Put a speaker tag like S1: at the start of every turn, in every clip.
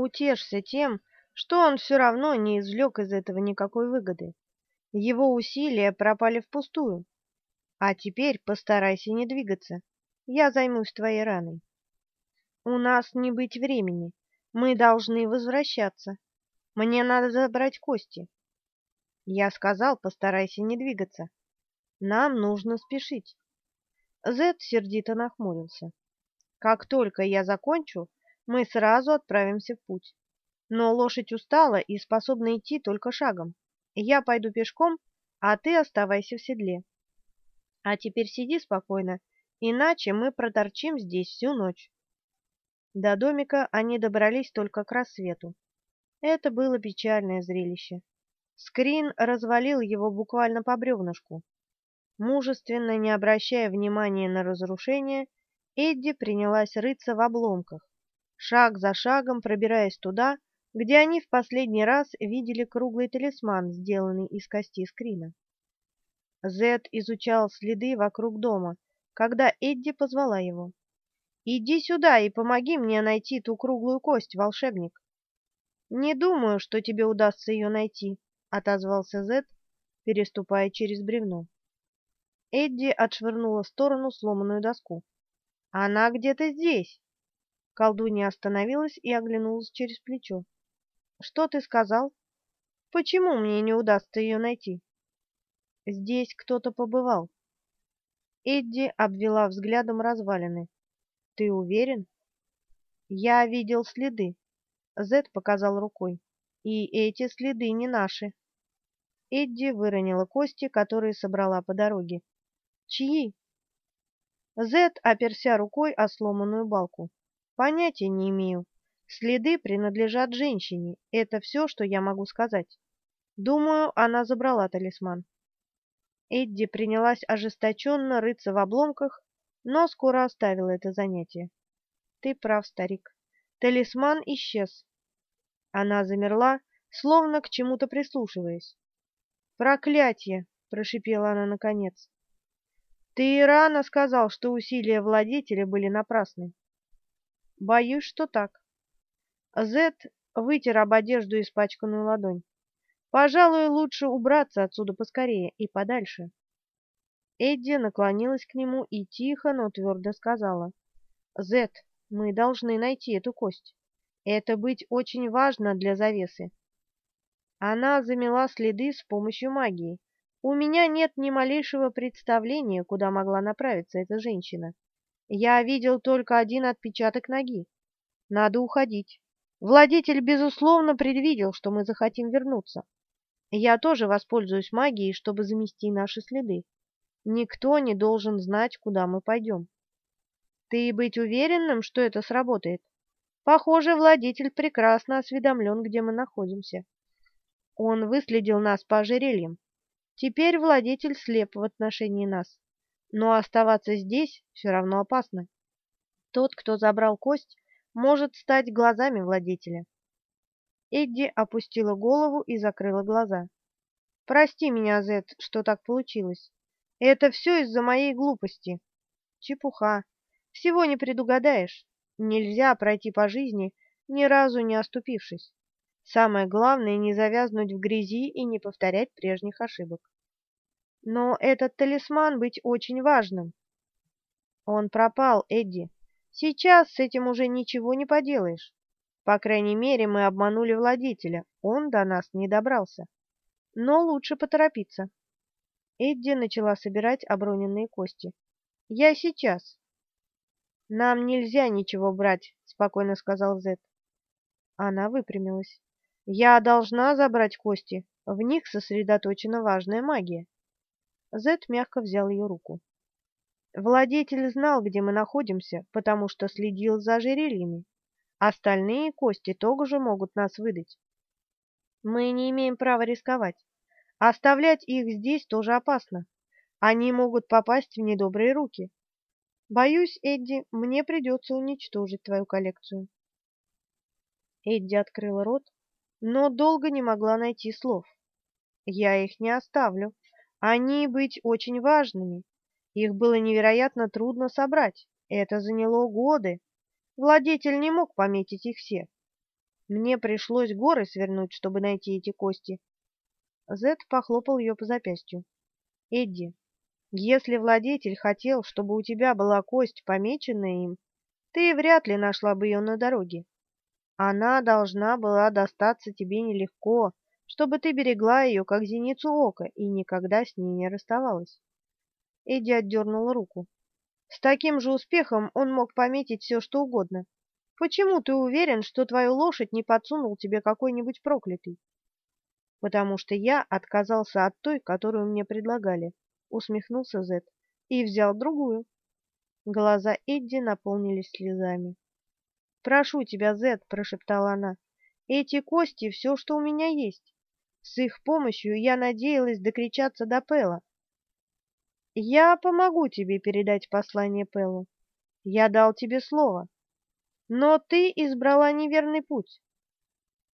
S1: Утешься тем, что он все равно не извлек из этого никакой выгоды. Его усилия пропали впустую. А теперь постарайся не двигаться. Я займусь твоей раной. У нас не быть времени. Мы должны возвращаться. Мне надо забрать кости. Я сказал, постарайся не двигаться. Нам нужно спешить. Зет сердито нахмурился. Как только я закончу, мы сразу отправимся в путь. Но лошадь устала и способна идти только шагом. Я пойду пешком, а ты оставайся в седле. А теперь сиди спокойно, иначе мы проторчим здесь всю ночь. До домика они добрались только к рассвету. Это было печальное зрелище. Скрин развалил его буквально по бревнышку. Мужественно не обращая внимания на разрушение, Эдди принялась рыться в обломках, шаг за шагом пробираясь туда, где они в последний раз видели круглый талисман, сделанный из кости скрина. Зед изучал следы вокруг дома, когда Эдди позвала его. «Иди сюда и помоги мне найти ту круглую кость, волшебник». «Не думаю, что тебе удастся ее найти», — отозвался Зед, переступая через бревно. Эдди отшвырнула в сторону сломанную доску. «Она где-то здесь!» Колдунья остановилась и оглянулась через плечо. «Что ты сказал? Почему мне не удастся ее найти?» «Здесь кто-то побывал». Эдди обвела взглядом развалины. «Ты уверен?» «Я видел следы», — Зед показал рукой. «И эти следы не наши». Эдди выронила кости, которые собрала по дороге. «Чьи?» Зед оперся рукой о сломанную балку. Понятия не имею. Следы принадлежат женщине. Это все, что я могу сказать. Думаю, она забрала талисман. Эдди принялась ожесточенно рыться в обломках, но скоро оставила это занятие. Ты прав, старик. Талисман исчез. Она замерла, словно к чему-то прислушиваясь. «Проклятие!» — прошипела она наконец. Ты рано сказал, что усилия владетеля были напрасны. Боюсь, что так. Зет вытер об одежду испачканную ладонь. Пожалуй, лучше убраться отсюда поскорее и подальше. Эдди наклонилась к нему и тихо, но твердо сказала. «Зет, мы должны найти эту кость. Это быть очень важно для завесы». Она замела следы с помощью магии, у меня нет ни малейшего представления, куда могла направиться эта женщина. Я видел только один отпечаток ноги. Надо уходить. Владетель, безусловно, предвидел, что мы захотим вернуться. Я тоже воспользуюсь магией, чтобы замести наши следы. Никто не должен знать, куда мы пойдем. Ты быть уверенным, что это сработает? Похоже, владетель прекрасно осведомлен, где мы находимся. Он выследил нас по ожерельям. Теперь владетель слеп в отношении нас, но оставаться здесь все равно опасно. Тот, кто забрал кость, может стать глазами владетеля. Эдди опустила голову и закрыла глаза. «Прости меня, Зет, что так получилось. Это все из-за моей глупости. Чепуха. Всего не предугадаешь. Нельзя пройти по жизни, ни разу не оступившись. Самое главное — не завязнуть в грязи и не повторять прежних ошибок. Но этот талисман быть очень важным. Он пропал, Эдди. Сейчас с этим уже ничего не поделаешь. По крайней мере, мы обманули владетеля. Он до нас не добрался. Но лучше поторопиться. Эдди начала собирать оброненные кости. «Я сейчас». «Нам нельзя ничего брать», — спокойно сказал Зет. Она выпрямилась. Я должна забрать кости. В них сосредоточена важная магия. Зет мягко взял ее руку. Владетель знал, где мы находимся, потому что следил за ожерельями. Остальные кости тоже могут нас выдать. Мы не имеем права рисковать. Оставлять их здесь тоже опасно. Они могут попасть в недобрые руки. Боюсь, Эдди, мне придется уничтожить твою коллекцию. Эдди открыла рот, но долго не могла найти слов. Я их не оставлю. Они быть очень важными. Их было невероятно трудно собрать. Это заняло годы. Владетель не мог пометить их все. Мне пришлось горы свернуть, чтобы найти эти кости. Зет похлопал ее по запястью. Эдди, если владетель хотел, чтобы у тебя была кость, помеченная им, ты вряд ли нашла бы ее на дороге. Она должна была достаться тебе нелегко, чтобы ты берегла ее, как зеницу ока, и никогда с ней не расставалась. Эдди отдернула руку. С таким же успехом он мог пометить все, что угодно. Почему ты уверен, что твою лошадь не подсунул тебе какой-нибудь проклятый? Потому что я отказался от той, которую мне предлагали, усмехнулся Зет, и взял другую. Глаза Эдди наполнились слезами. «Прошу тебя, Зет», — прошептала она, — «эти кости — все, что у меня есть. С их помощью я надеялась докричаться до Пэла. Я помогу тебе передать послание Пэлу. Я дал тебе слово. Но ты избрала неверный путь.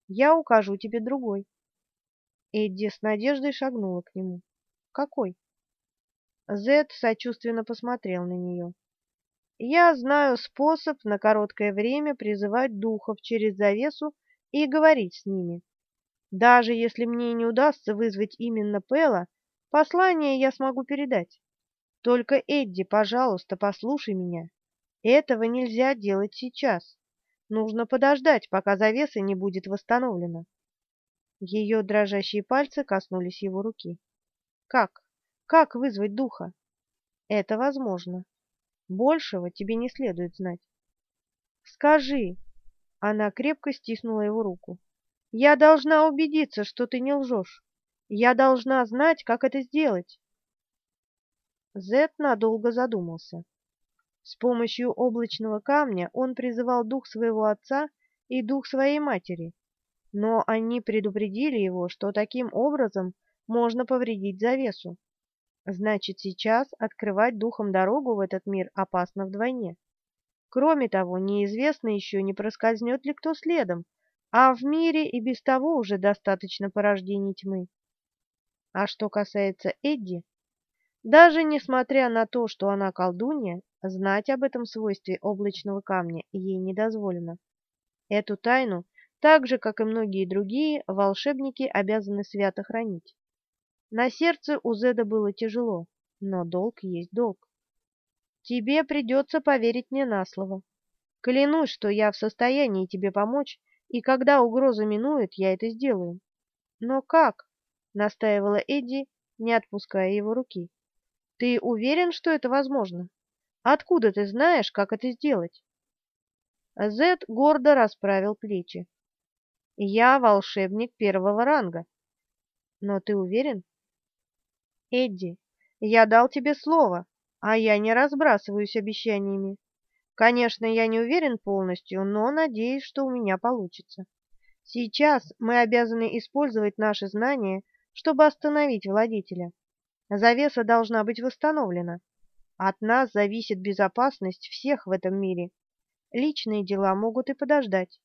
S1: Я укажу тебе другой». Эдди с надеждой шагнула к нему. «Какой?» Зет сочувственно посмотрел на нее. Я знаю способ на короткое время призывать духов через завесу и говорить с ними. Даже если мне не удастся вызвать именно Пэла, послание я смогу передать. Только, Эдди, пожалуйста, послушай меня. Этого нельзя делать сейчас. Нужно подождать, пока завеса не будет восстановлена. Ее дрожащие пальцы коснулись его руки. Как? Как вызвать духа? Это возможно. Большего тебе не следует знать. Скажи. Она крепко стиснула его руку. Я должна убедиться, что ты не лжешь. Я должна знать, как это сделать. Зет надолго задумался. С помощью облачного камня он призывал дух своего отца и дух своей матери, но они предупредили его, что таким образом можно повредить завесу. Значит, сейчас открывать духом дорогу в этот мир опасно вдвойне. Кроме того, неизвестно еще, не проскользнет ли кто следом, а в мире и без того уже достаточно порождений тьмы. А что касается Эдди, даже несмотря на то, что она колдунья, знать об этом свойстве облачного камня ей не дозволено. Эту тайну, так же, как и многие другие, волшебники обязаны свято хранить. На сердце у Зеда было тяжело, но долг есть долг. Тебе придется поверить мне на слово. Клянусь, что я в состоянии тебе помочь, и когда угроза минует, я это сделаю. Но как? настаивала Эдди, не отпуская его руки. Ты уверен, что это возможно? Откуда ты знаешь, как это сделать? Зед гордо расправил плечи. Я волшебник первого ранга. Но ты уверен? Эдди, я дал тебе слово, а я не разбрасываюсь обещаниями. Конечно, я не уверен полностью, но надеюсь, что у меня получится. Сейчас мы обязаны использовать наши знания, чтобы остановить владетеля. Завеса должна быть восстановлена. От нас зависит безопасность всех в этом мире. Личные дела могут и подождать.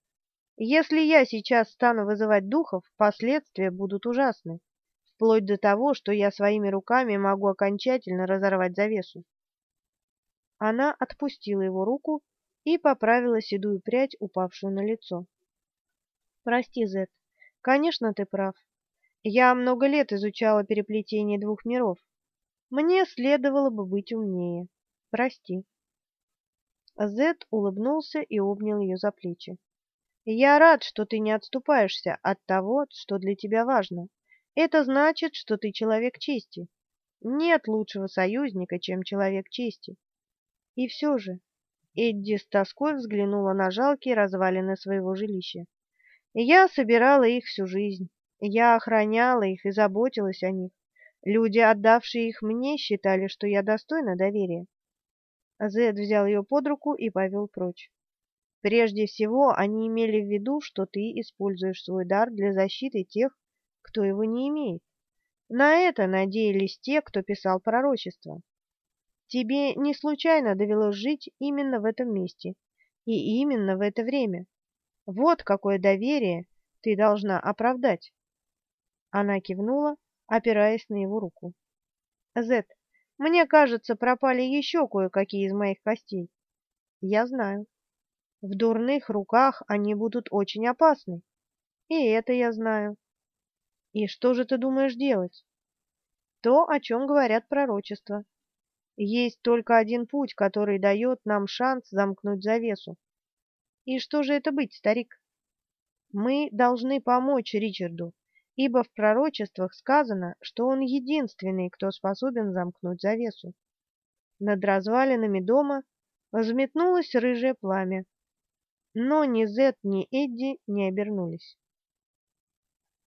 S1: Если я сейчас стану вызывать духов, последствия будут ужасны вплоть до того, что я своими руками могу окончательно разорвать завесу. Она отпустила его руку и поправила седую прядь, упавшую на лицо. Прости, Зет. Конечно, ты прав. Я много лет изучала переплетение двух миров. Мне следовало бы быть умнее. Прости. Зет улыбнулся и обнял ее за плечи. Я рад, что ты не отступаешься от того, что для тебя важно. Это значит, что ты человек чести. Нет лучшего союзника, чем человек чести. И все же Эдди с тоской взглянула на жалкие развалины своего жилища. Я собирала их всю жизнь. Я охраняла их и заботилась о них. Люди, отдавшие их мне, считали, что я достойна доверия. Зед взял ее под руку и повел прочь. Прежде всего, они имели в виду, что ты используешь свой дар для защиты тех, кто его не имеет. На это надеялись те, кто писал пророчество. Тебе не случайно довелось жить именно в этом месте и именно в это время. Вот какое доверие ты должна оправдать. Она кивнула, опираясь на его руку. Зет, мне кажется, пропали еще кое-какие из моих костей. Я знаю. В дурных руках они будут очень опасны. И это я знаю. И что же ты думаешь делать? То, о чем говорят пророчества. Есть только один путь, который дает нам шанс замкнуть завесу. И что же это быть, старик? Мы должны помочь Ричарду, ибо в пророчествах сказано, что он единственный, кто способен замкнуть завесу. Над развалинами дома взметнулось рыжее пламя, но ни Зет, ни Эдди не обернулись.